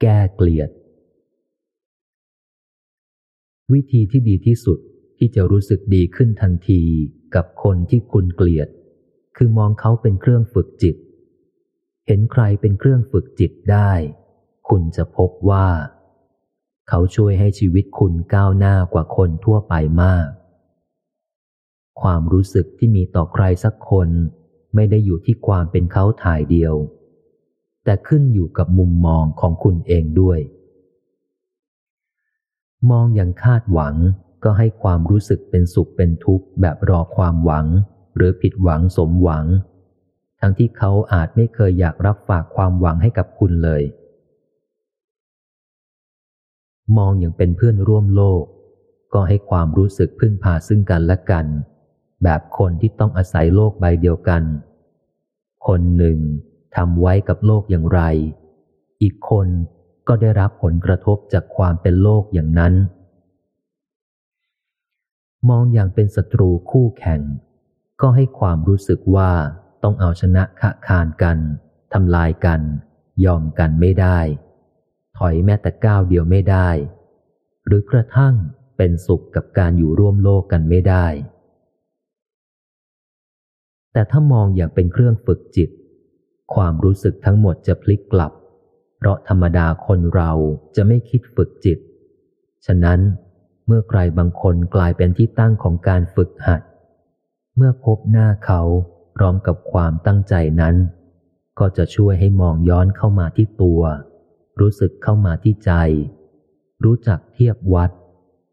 แก้เกลียด วิธีที่ดีที่สุดที่จะรู้สึกดีขึ้นทันทีกับคนที่คุณเกลียด คือมองเขาเป็นเครื่องฝึกจิต เห็นใครเป็นเครื่องฝึกจิตได้ คุณจะพบว่า เขาช่วยให้ชีวิตคุณก้าวหน้ากว่าคนทั่วไปมาก ความรู้สึกที่มีต่อใครสักคน ไม่ได้อยู่ที่ความเป็นเขาถ่ายเดียว แต่ขึ้นอยู่กับมุมมองของคุณเองด้วย มองอย่างคาดหวังก็ให้ความรู้สึกเป็นสุขเป็นทุกข์แบบรอความหวัง หรือผิดหวังสมหวัง ทั้งที่เขาอาจไม่เคยอยากรับฝากความหวังให้กับคุณเลย มองอย่างเป็นเพื่อนร่วมโลก ก็ให้ความรู้สึกพึ่งพาซึ่งกันและกัน แบบคนที่ต้องอาศัยโลกใบเดียวกัน คนหนึ่ง ทำไว้กับโลกอย่างไร อีกคนก็ได้รับผลกระทบจากความเป็นโลกอย่างนั้น มองอย่างเป็นศัตรูคู่แข่ง ก็ให้ความรู้สึกว่าต้องเอาชนะขะคานกันทำลายกัน ยอมกันไม่ได้ ถอยแม้แต่ก้าวเดียวไม่ได้ หรือกระทั่งเป็นสุขกับการอยู่ร่วมโลกกันไม่ได้ แต่ถ้ามองอย่างเป็นเครื่องฝึกจิต ความรู้สึกทั้งหมดจะพลิกกลับ เพราะธรรมดาคนเราจะไม่คิดฝึกจิต ฉะนั้นเมื่อใครบางคนกลายเป็นที่ตั้งของการฝึกหัด เมื่อพบหน้าเขาพร้อมกับความตั้งใจนั้น ก็จะช่วยให้มองย้อนเข้ามาที่ตัว รู้สึกเข้ามาที่ใจ รู้จักเทียบวัด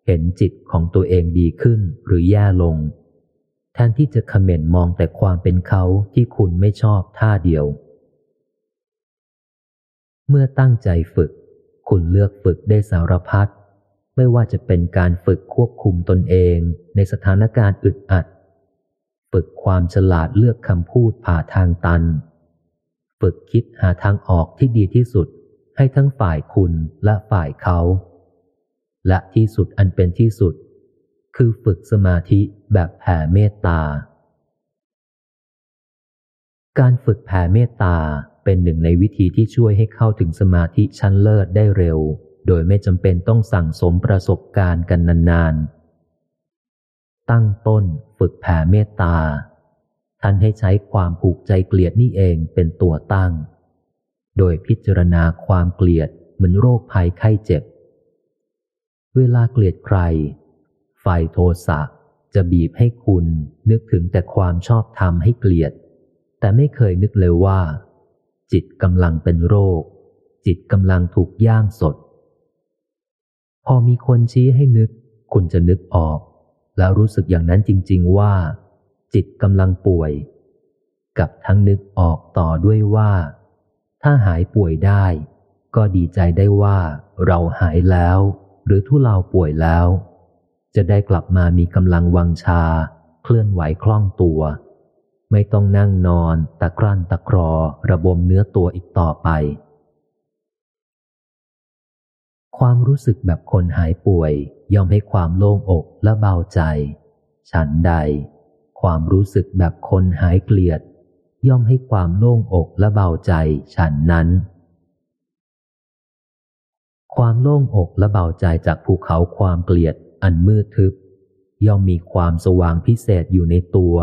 เห็นจิตของตัวเองดีขึ้นหรือแย่ลง แทนที่จะขม่นมองแต่ความเป็นเขาที่คุณไม่ชอบท่าเดียว เมื่อตั้งใจฝึก คุณเลือกฝึกได้สารพัดไม่ว่าจะเป็นการฝึกควบคุมตนเองในสถานการณ์อึดอัด ฝึกความฉลาดเลือกคำพูดผ่าทางตัน ฝึกคิดหาทางออกที่ดีที่สุดให้ทั้งฝ่ายคุณและฝ่ายเขา และที่สุดอันเป็นที่สุด คือฝึกสมาธิแบบแผ่เมตตา การฝึกแผ่เมตตา เป็นหนึ่งในวิธีที่ช่วยให้เข้าถึงสมาธิชั้นเลิศได้เร็ว โดยไม่จำเป็นต้องสั่งสมประสบการณ์กันนานๆ ตั้งต้นฝึกแผ่เมตตา ท่านให้ใช้ความผูกใจเกลียดนี่เองเป็นตัวตั้ง โดยพิจารณาความเกลียดเหมือนโรคภัยไข้เจ็บ เวลาเกลียดใคร ไฟโทสะจะบีบให้คุณนึกถึงแต่ความชอบธรรมให้เกลียด แต่ไม่เคยนึกเลยว่า จิตกำลังเป็นโรค จิตกำลังถูกย่างสด พอมีคนชี้ให้นึก คุณจะนึกออก แล้วรู้สึกอย่างนั้นจริง ๆ ว่า จิตกำลังป่วย กับทั้งนึกออกต่อด้วยว่า ถ้าหายป่วยได้ ก็ดีใจได้ว่า เราหายแล้ว หรือทุเลาป่วยแล้ว จะได้กลับมามีกำลังวังชา เคลื่อนไหวคล่องตัว ไม่ต้องนั่งนอนตะกรันตะครอระบมเนื้อตัวอีกต่อไป ความรู้สึกแบบคนหายป่วยย่อมให้ความโล่งอกและเบาใจ ฉันใด ความรู้สึกแบบคนหายเกลียด ย่อมให้ความโล่งอกและเบาใจ ฉันนั้น ความโล่งอกและเบาใจจากภูเขาความเกลียดอันมืดทึบ ย่อมมีความสว่างพิเศษอยู่ในตัว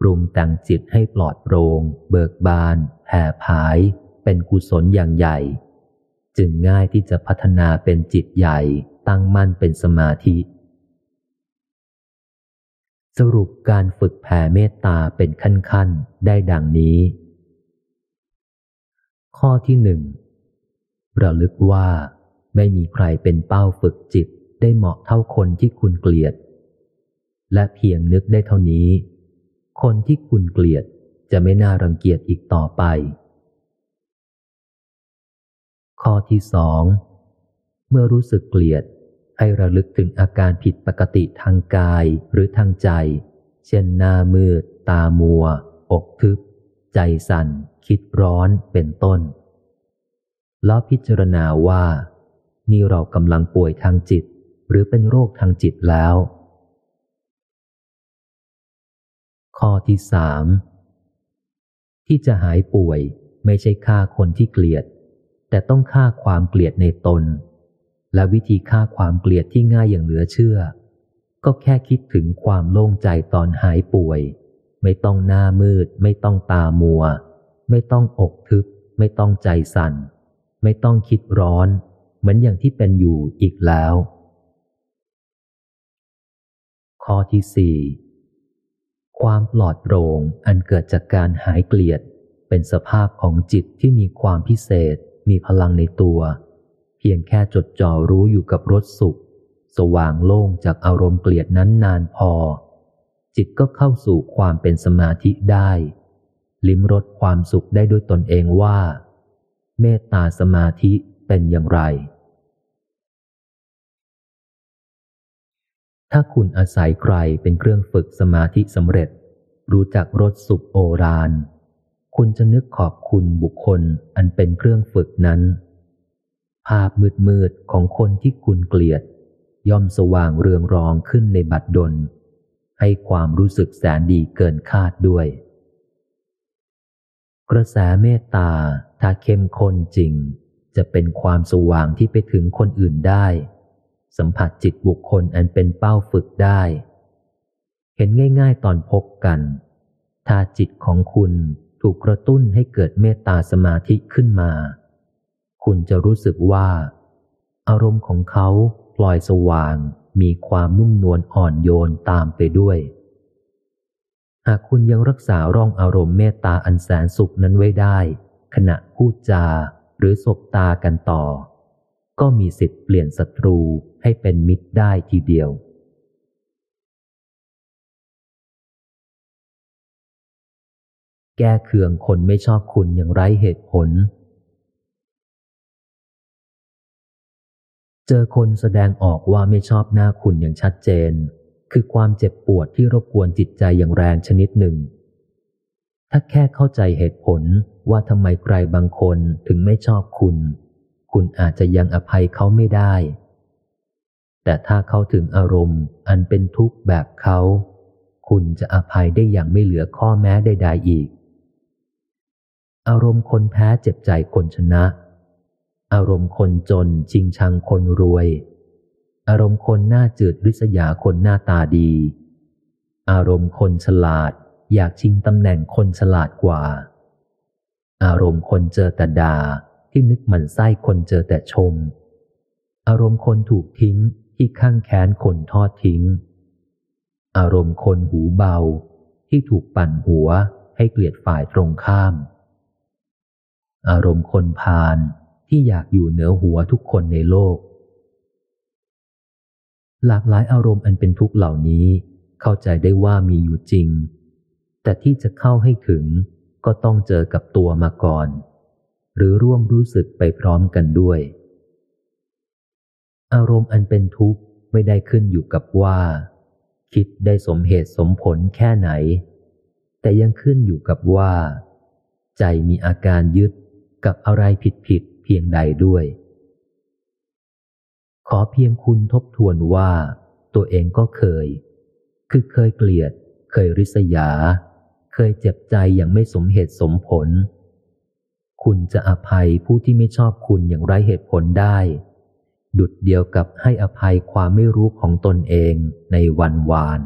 ปรุงแต่งจิตให้ปลอดโปรง่งเบิกบานแผ่ผาย เป็นกุศลอย่างใหญ่ จึงง่ายที่จะพัฒนาเป็นจิตใหญ่ตั้งมั่นเป็นสมาธิ สรุปการฝึกแผ่เมตตาเป็นขั้นๆ ได้ดังนี้ ข้อที่หนึ่งระลึกว่าไม่มีใครเป็นเป้าฝึกจิตได้เหมาะเท่าคนที่คุณเกลียด และเพียงนึกได้เท่านี้ คนที่คุณเกลียดจะไม่น่ารังเกียจอีกต่อไป ข้อที่สอง เมื่อรู้สึกเกลียด ให้ระลึกถึงอาการผิดปกติทางกายหรือทางใจ เช่นหน้ามืด ตามัว อกทึบ ใจสัน่น คิดร้อน เป็นต้น แล้วพิจารณาว่า นี่เรากำลังป่วยทางจิต หรือเป็นโรคทางจิตแล้ว ข้อที่สามที่จะหายป่วยไม่ใช่ฆ่าคนที่เกลียด แต่ต้องฆ่าความเกลียดในตน และวิธีฆ่าความเกลียดที่ง่ายอย่างเหลือเชื่อ ก็แค่คิดถึงความโล่งใจตอนหายป่วย ไม่ต้องหน้ามืด ไม่ต้องตามัว ไม่ต้องอกทึบ ไม่ต้องใจสั่น ไม่ต้องคิดร้อน เหมือนอย่างที่เป็นอยู่อีกแล้ว ข้อที่สี่ ความปลอดโปร่งอันเกิดจากการหายเกลียด เป็นสภาพของจิตที่มีความพิเศษ มีพลังในตัว เพียงแค่จดจ่อรู้อยู่กับรสสุข สว่างโล่งจากอารมณ์เกลียดนั้นนานพอ จิตก็เข้าสู่ความเป็นสมาธิได้ ลิ้มรสความสุขได้ด้วยตนเองว่า เมตตาสมาธิเป็นอย่างไร ถ้าคุณอาศัยใครเป็นเครื่องฝึกสมาธิสำเร็จ รู้จักรสสุขโอรานคุณจะนึกขอบคุณบุคคลอันเป็นเครื่องฝึกนั้น ภาพมืดๆของคนที่คุณเกลียด ย่อมสว่างเรืองรองขึ้นในบัดดล ให้ความรู้สึกแสนดีเกินคาดด้วย กระแสเมตตาถ้าเข้มข้นจริง จะเป็นความสว่างที่ไปถึงคนอื่นได้ สัมผัสจิตบุคคลอันเป็นเป้าฝึกได้ เห็นง่าย ๆ ตอนพบกัน ถ้าจิตของคุณถูกกระตุ้นให้เกิดเมตตาสมาธิขึ้นมา คุณจะรู้สึกว่า อารมณ์ของเขาปล่อยสว่าง มีความนุ่มนวลอ่อนโยนตามไปด้วย หากคุณยังรักษาร่องอารมณ์เมตตาอันแสนสุขนั้นไว้ได้ ขณะพูดจาหรือสบตากันต่อ ก็มีสิทธิ์เปลี่ยนศัตรูให้เป็นมิตรได้ทีเดียว แก้เคืองคนไม่ชอบคุณอย่างไร้เหตุผล เจอคนแสดงออกว่าไม่ชอบหน้าคุณอย่างชัดเจน คือความเจ็บปวดที่รบกวนจิตใจอย่างแรงชนิดหนึ่ง ถ้าแค่เข้าใจเหตุผลว่าทำไมใครบางคนถึงไม่ชอบคุณ คุณอาจจะยังอภัยเขาไม่ได้ แต่ถ้าเขาถึงอารมณ์อันเป็นทุกข์แบบเขา คุณจะอภัยได้อย่างไม่เหลือข้อแม้ใดๆอีก อารมณ์คนแพ้เจ็บใจคนชนะ อารมณ์คนจนชิงชังคนรวย อารมณ์คนหน้าจืดริษยาคนหน้าตาดี อารมณ์คนฉลาดอยากชิงตำแหน่งคนฉลาดกว่า อารมณ์คนเจอแต่ดา ที่นึกหมันไส้คนเจอแต่ชม อารมณ์คนถูกทิ้งที่ข้างแค้นคนทอดทิ้ง อารมณ์คนหูเบา ที่ถูกปั่นหัวให้เกลียดฝ่ายตรงข้าม อารมณ์คนพาลที่อยากอยู่เหนือหัวทุกคนในโลก หลากหลายอารมณ์อันเป็นทุกข์เหล่านี้ เข้าใจได้ว่ามีอยู่จริง แต่ที่จะเข้าให้ถึงก็ต้องเจอกับตัวมาก่อน หรือร่วมรู้สึกไปพร้อมกันด้วย อารมณ์อันเป็นทุกข์ไม่ได้ขึ้นอยู่กับว่า คิดได้สมเหตุสมผลแค่ไหน แต่ยังขึ้นอยู่กับว่า ใจมีอาการยึดกับอะไรผิดผิดเพียงใดด้วย ขอเพียงคุณทบทวนว่า ตัวเองก็เคย คือเคยเกลียด เคยริษยา เคยเจ็บใจอย่างไม่สมเหตุสมผล คุณจะอภัยผู้ที่ไม่ชอบคุณอย่างไรเหตุผลได้ ดุดเดียวกับให้อภัยความไม่รู้ของตนเองในวันวาน